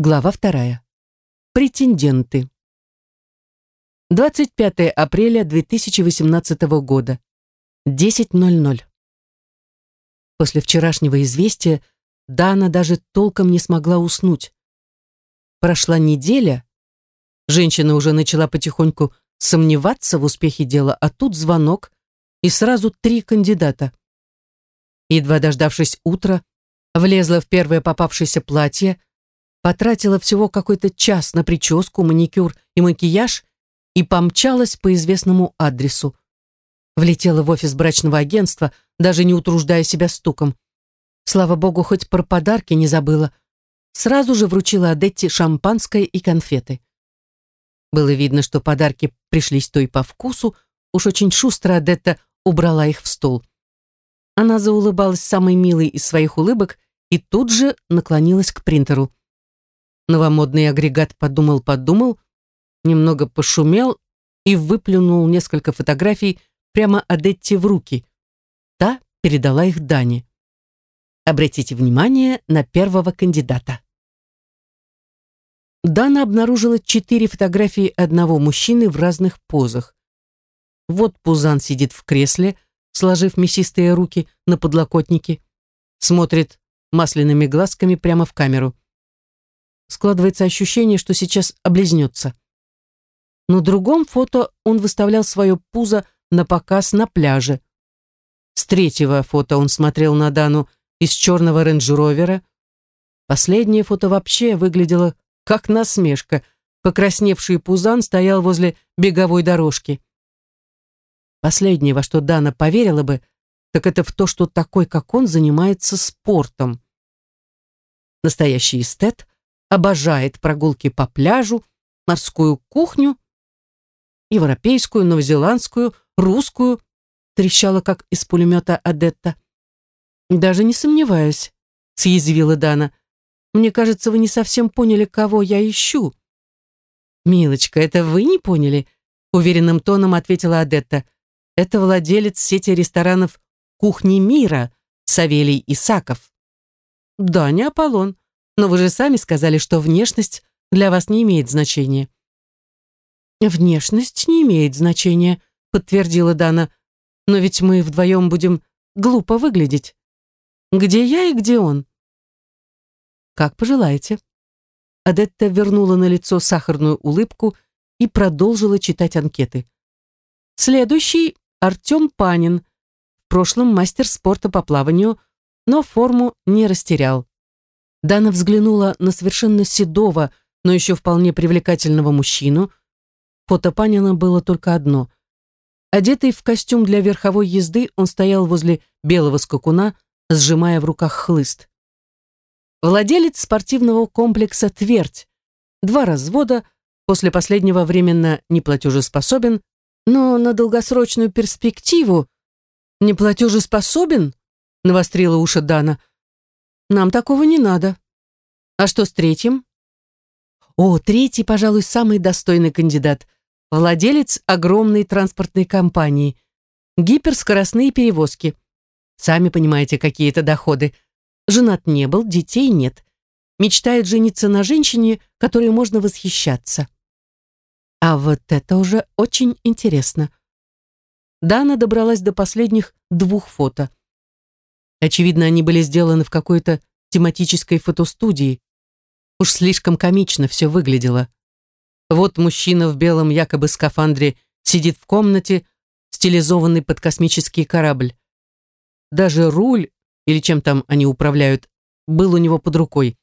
Глава вторая. Претенденты. 25 апреля 2018 года. 10.00. После вчерашнего известия Дана даже толком не смогла уснуть. Прошла неделя, женщина уже начала потихоньку сомневаться в успехе дела, а тут звонок, и сразу три кандидата. Едва дождавшись утра, влезла в первое попавшееся платье, потратила всего какой-то час на прическу, маникюр и макияж и помчалась по известному адресу. Влетела в офис брачного агентства, даже не утруждая себя стуком. Слава богу, хоть про подарки не забыла. Сразу же вручила Адетте шампанское и конфеты. Было видно, что подарки пришлись той по вкусу, уж очень шустро Адетта убрала их в стол. Она заулыбалась самой милой из своих улыбок и тут же наклонилась к принтеру. Новомодный агрегат подумал-подумал, немного пошумел и выплюнул несколько фотографий прямо Адетте в руки. Та передала их Дане. Обратите внимание на первого кандидата. Дана обнаружила четыре фотографии одного мужчины в разных позах. Вот Пузан сидит в кресле, сложив мясистые руки на подлокотнике, смотрит масляными глазками прямо в камеру. Складывается ощущение, что сейчас облизнется. На другом фото он выставлял свое пузо на показ на пляже. С третьего фото он смотрел на Дану из черного рейндж-ровера. Последнее фото вообще выглядело как насмешка. Покрасневший пузан стоял возле беговой дорожки. Последнее, во что Дана поверила бы, так это в то, что такой, как он, занимается спортом. Настоящий эстет обожает прогулки по пляжу, морскую кухню, европейскую, новозеландскую, русскую, трещала, как из пулемета Адетта. «Даже не сомневаюсь», — съязвила Дана. «Мне кажется, вы не совсем поняли, кого я ищу». «Милочка, это вы не поняли?» — уверенным тоном ответила Адетта. «Это владелец сети ресторанов «Кухни мира» Савелий Исаков». «Да, не Аполлон. Но вы же сами сказали, что внешность для вас не имеет значения. Внешность не имеет значения, подтвердила Дана. Но ведь мы вдвоем будем глупо выглядеть. Где я и где он? Как пожелаете. Адетта вернула на лицо сахарную улыбку и продолжила читать анкеты. Следующий Артем Панин, в прошлом мастер спорта по плаванию, но форму не растерял. Дана взглянула на совершенно седого, но еще вполне привлекательного мужчину. Фото Панина было только одно. Одетый в костюм для верховой езды, он стоял возле белого скакуна, сжимая в руках хлыст. Владелец спортивного комплекса «Твердь». Два развода, после последнего временно неплатежеспособен, но на долгосрочную перспективу неплатежеспособен, навострила уши Дана. Нам такого не надо. А что с третьим? О, третий, пожалуй, самый достойный кандидат. Владелец огромной транспортной компании. Гиперскоростные перевозки. Сами понимаете, какие это доходы. Женат не был, детей нет. Мечтает жениться на женщине, которой можно восхищаться. А вот это уже очень интересно. Дана добралась до последних двух фото. Очевидно, они были сделаны в какой-то тематической фотостудии. Уж слишком комично все выглядело. Вот мужчина в белом якобы скафандре сидит в комнате, стилизованный под космический корабль. Даже руль, или чем там они управляют, был у него под рукой.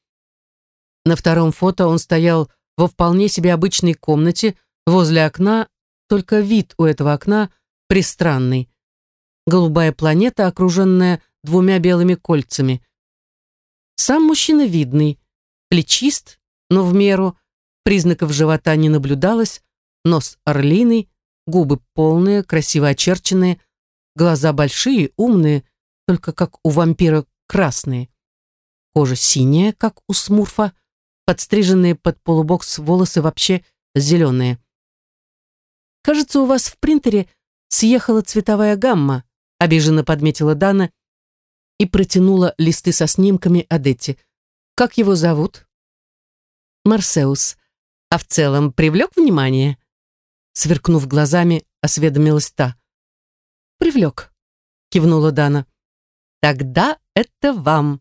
На втором фото он стоял во вполне себе обычной комнате возле окна, только вид у этого окна пристранный. Голубая планета, окруженная двумя белыми кольцами. Сам мужчина видный, плечист, но в меру, признаков живота не наблюдалось, нос орлиный, губы полные, красиво очерченные, глаза большие, умные, только как у вампира красные. Кожа синяя, как у смурфа, подстриженные под полубокс волосы вообще зеленые. «Кажется, у вас в принтере съехала цветовая гамма», обиженно подметила Дана и протянула листы со снимками Адетти. «Как его зовут?» Марсеус, а в целом привлек внимание?» Сверкнув глазами, осведомилась та. «Привлек», — кивнула Дана. «Тогда это вам».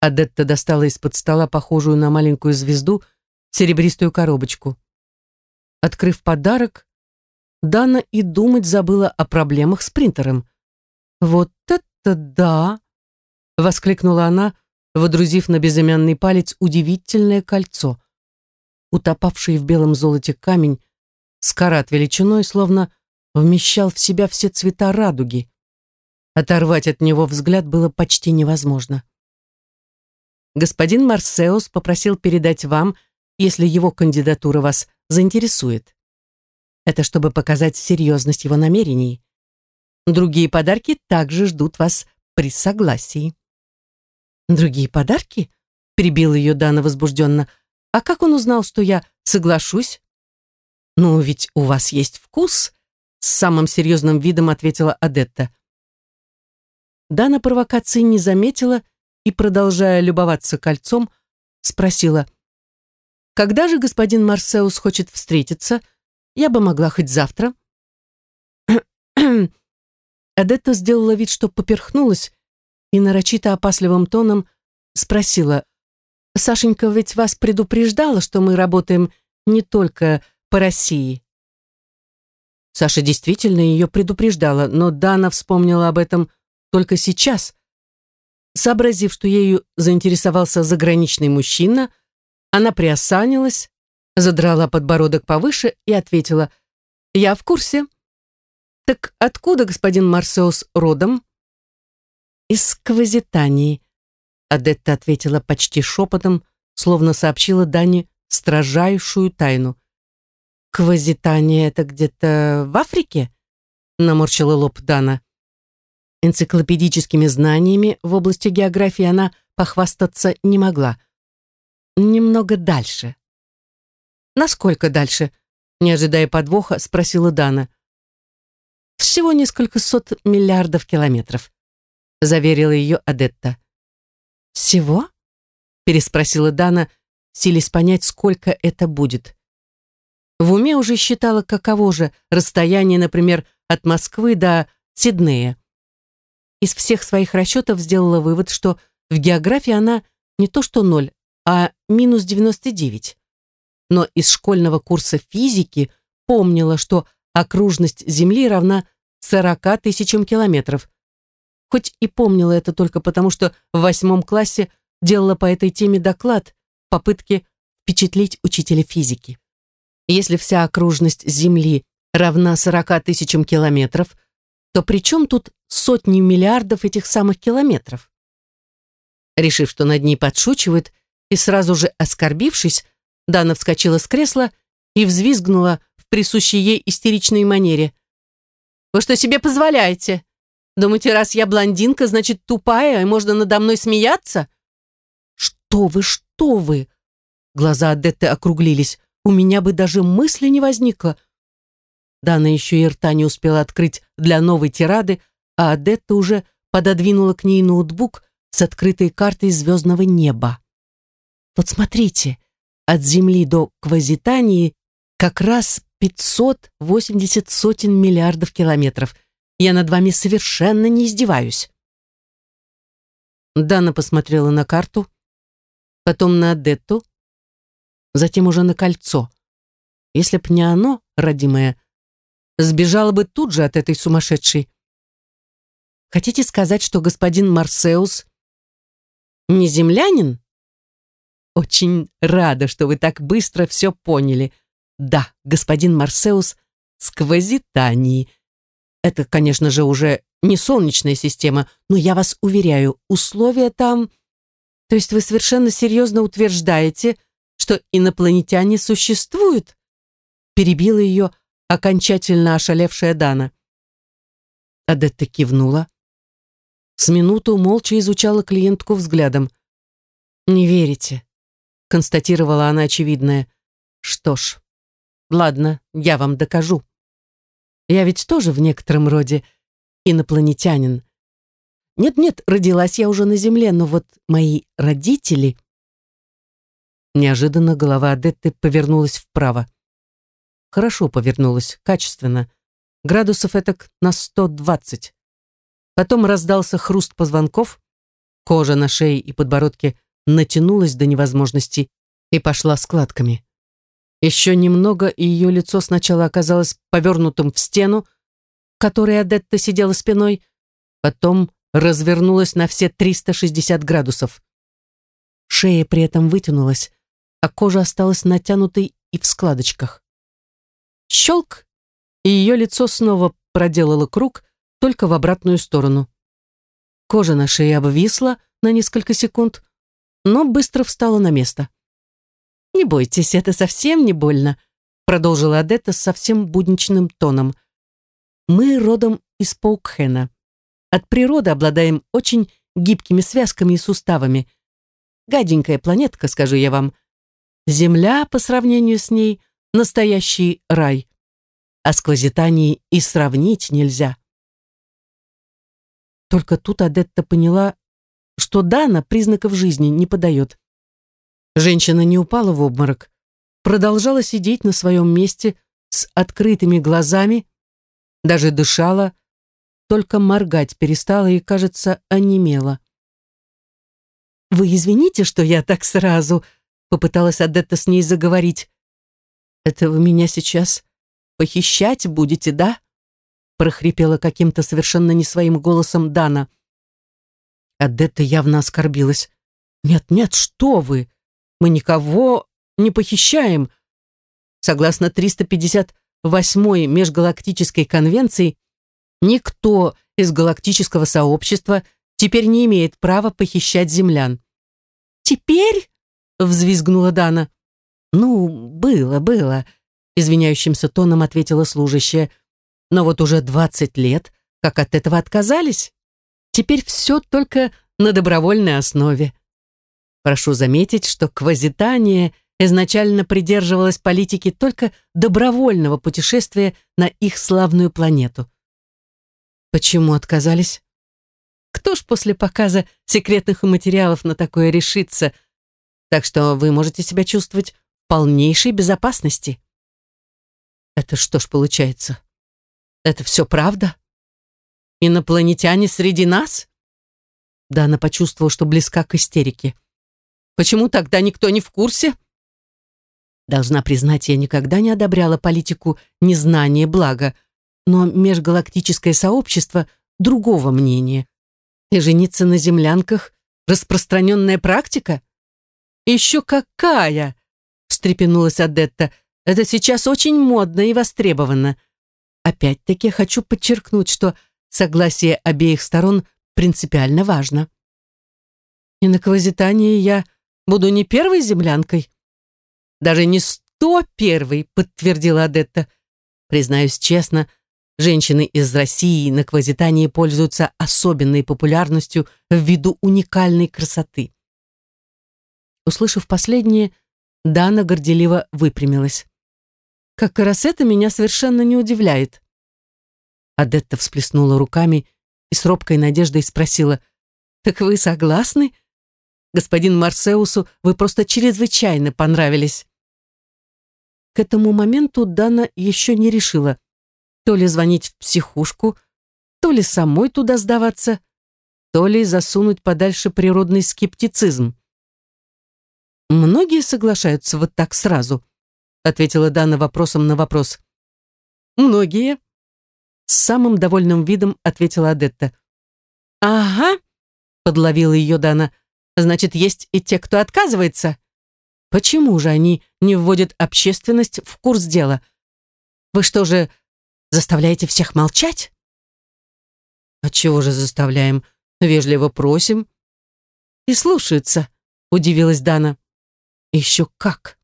Адетта достала из-под стола похожую на маленькую звезду серебристую коробочку. Открыв подарок, Дана и думать забыла о проблемах с принтером. «Вот это да!» — воскликнула она, водрузив на безымянный палец удивительное кольцо. Утопавший в белом золоте камень с карат величиной словно вмещал в себя все цвета радуги. Оторвать от него взгляд было почти невозможно. Господин Марсеус попросил передать вам, если его кандидатура вас заинтересует. Это чтобы показать серьезность его намерений. Другие подарки также ждут вас при согласии. «Другие подарки?» — перебил ее Дана возбужденно. «А как он узнал, что я соглашусь?» «Ну, ведь у вас есть вкус», — с самым серьезным видом ответила Адетта. Дана провокации не заметила и, продолжая любоваться кольцом, спросила, «Когда же господин Марсеус хочет встретиться? Я бы могла хоть завтра». Адетта сделала вид, что поперхнулась, и нарочито опасливым тоном спросила, «Сашенька ведь вас предупреждала, что мы работаем не только по России?» Саша действительно ее предупреждала, но Дана вспомнила об этом только сейчас. Сообразив, что ею заинтересовался заграничный мужчина, она приосанилась, задрала подбородок повыше и ответила, «Я в курсе». «Так откуда господин Марсеус родом?» «Из Квазитании», — Адетта ответила почти шепотом, словно сообщила Дане строжайшую тайну. «Квазитания — это где-то в Африке?» — наморщила лоб Дана. Энциклопедическими знаниями в области географии она похвастаться не могла. Немного дальше. «Насколько дальше?» — не ожидая подвоха, спросила Дана. «Всего несколько сот миллиардов километров», — заверила ее Адетта. «Всего?» — переспросила Дана, силясь понять, сколько это будет. В уме уже считала, каково же расстояние, например, от Москвы до Сиднея. Из всех своих расчетов сделала вывод, что в географии она не то что ноль, а минус 99. Но из школьного курса физики помнила, что окружность Земли равна 40 тысячам километров. Хоть и помнила это только потому, что в восьмом классе делала по этой теме доклад в попытке впечатлить учителя физики. Если вся окружность Земли равна 40 тысячам километров, то при чем тут сотни миллиардов этих самых километров? Решив, что над ней подшучивают, и сразу же оскорбившись, Дана вскочила с кресла и взвизгнула в присущей ей истеричной манере. «Вы что себе позволяете? Думаете, раз я блондинка, значит тупая, и можно надо мной смеяться?» «Что вы, что вы!» Глаза Адетты округлились. «У меня бы даже мысли не возникло». Дана еще и рта не успела открыть для новой тирады, а Адетта уже пододвинула к ней ноутбук с открытой картой звездного неба. «Вот смотрите, от Земли до Квазитании как раз 580 сотен миллиардов километров. Я над вами совершенно не издеваюсь». Дана посмотрела на карту, потом на Адетту, затем уже на кольцо. Если б не оно, родимое, сбежала бы тут же от этой сумасшедшей. Хотите сказать, что господин Марсеус не землянин? Очень рада, что вы так быстро все поняли. Да, господин Марсеус сквозитании. Это, конечно же, уже не солнечная система, но я вас уверяю, условия там... То есть вы совершенно серьезно утверждаете, что инопланетяне существуют? Перебила ее окончательно ошалевшая Дана. Адетта кивнула. С минуту молча изучала клиентку взглядом. «Не верите?» — констатировала она очевидное. «Что ж, ладно, я вам докажу. Я ведь тоже в некотором роде инопланетянин. Нет-нет, родилась я уже на Земле, но вот мои родители...» Неожиданно голова Адетты повернулась вправо. Хорошо повернулась, качественно. Градусов этак на 120. Потом раздался хруст позвонков, кожа на шее и подбородке натянулась до невозможности и пошла складками. Еще немного, и ее лицо сначала оказалось повернутым в стену, к которой Адетта сидела спиной, потом развернулась на все 360 градусов. Шея при этом вытянулась, а кожа осталась натянутой и в складочках. Щелк, и ее лицо снова проделало круг, только в обратную сторону. Кожа на шее обвисла на несколько секунд, но быстро встала на место. «Не бойтесь, это совсем не больно», продолжила Адетта совсем будничным тоном. «Мы родом из Паукхена. От природы обладаем очень гибкими связками и суставами. Гаденькая планетка, скажу я вам. Земля, по сравнению с ней, настоящий рай. А сквозитании и сравнить нельзя. Только тут Адетта поняла, что Дана признаков жизни не подает. Женщина не упала в обморок, продолжала сидеть на своем месте с открытыми глазами, даже дышала, только моргать перестала и, кажется, онемела. «Вы извините, что я так сразу», — попыталась Адетта с ней заговорить. «Это вы меня сейчас похищать будете, да?» прохрипела каким-то совершенно не своим голосом Дана. Адетта явно оскорбилась. «Нет-нет, что вы! Мы никого не похищаем. Согласно 358-й межгалактической конвенции, никто из галактического сообщества теперь не имеет права похищать землян. «Теперь?» — взвизгнула Дана. «Ну, было, было», — извиняющимся тоном ответила служащая. «Но вот уже двадцать лет, как от этого отказались. Теперь все только на добровольной основе. Прошу заметить, что квазитание изначально придерживалась политики только добровольного путешествия на их славную планету. Почему отказались? Кто ж после показа секретных материалов на такое решится? Так что вы можете себя чувствовать в полнейшей безопасности. Это что ж получается? Это все правда? Инопланетяне среди нас? Дана почувствовала, что близка к истерике. Почему тогда никто не в курсе? Должна признать, я никогда не одобряла политику незнания блага, но межгалактическое сообщество другого мнения. И жениться на землянках — распространенная практика? Еще какая! встрепенулась Адетта. Это сейчас очень модно и востребовано. Опять-таки хочу подчеркнуть, что согласие обеих сторон принципиально важно. И на Квазитании я буду не первой землянкой. Даже не сто первой, подтвердила Адетта. Признаюсь честно, Женщины из России на Квазитании пользуются особенной популярностью ввиду уникальной красоты. Услышав последнее, Дана горделиво выпрямилась. «Как раз это меня совершенно не удивляет». Адетта всплеснула руками и с робкой надеждой спросила, «Так вы согласны? Господин Марсеусу вы просто чрезвычайно понравились». К этому моменту Дана еще не решила, то ли звонить в психушку, то ли самой туда сдаваться, то ли засунуть подальше природный скептицизм. «Многие соглашаются вот так сразу», ответила Дана вопросом на вопрос. «Многие», с самым довольным видом ответила Адетта. «Ага», подловила ее Дана, «значит, есть и те, кто отказывается». «Почему же они не вводят общественность в курс дела? Вы что же, Заставляете всех молчать? Отчего же заставляем? Вежливо просим. И слушаются, удивилась Дана. Еще как.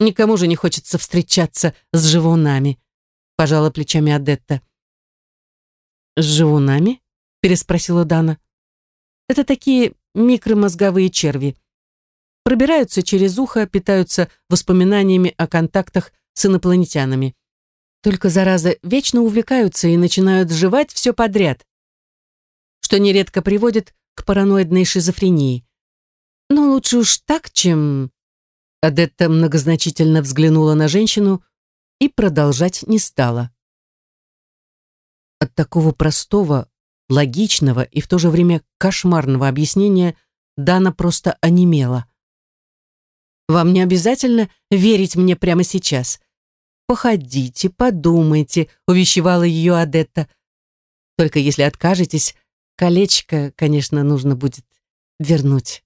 Никому же не хочется встречаться с живунами, пожала плечами Адетта. С живунами? переспросила Дана. Это такие микромозговые черви. Пробираются через ухо, питаются воспоминаниями о контактах с инопланетянами. Только, зараза, вечно увлекаются и начинают жевать все подряд, что нередко приводит к параноидной шизофрении. Но лучше уж так, чем... Адетта многозначительно взглянула на женщину и продолжать не стала. От такого простого, логичного и в то же время кошмарного объяснения Дана просто онемела. «Вам не обязательно верить мне прямо сейчас. Походите, подумайте», — увещевала ее Адетта. «Только если откажетесь, колечко, конечно, нужно будет вернуть».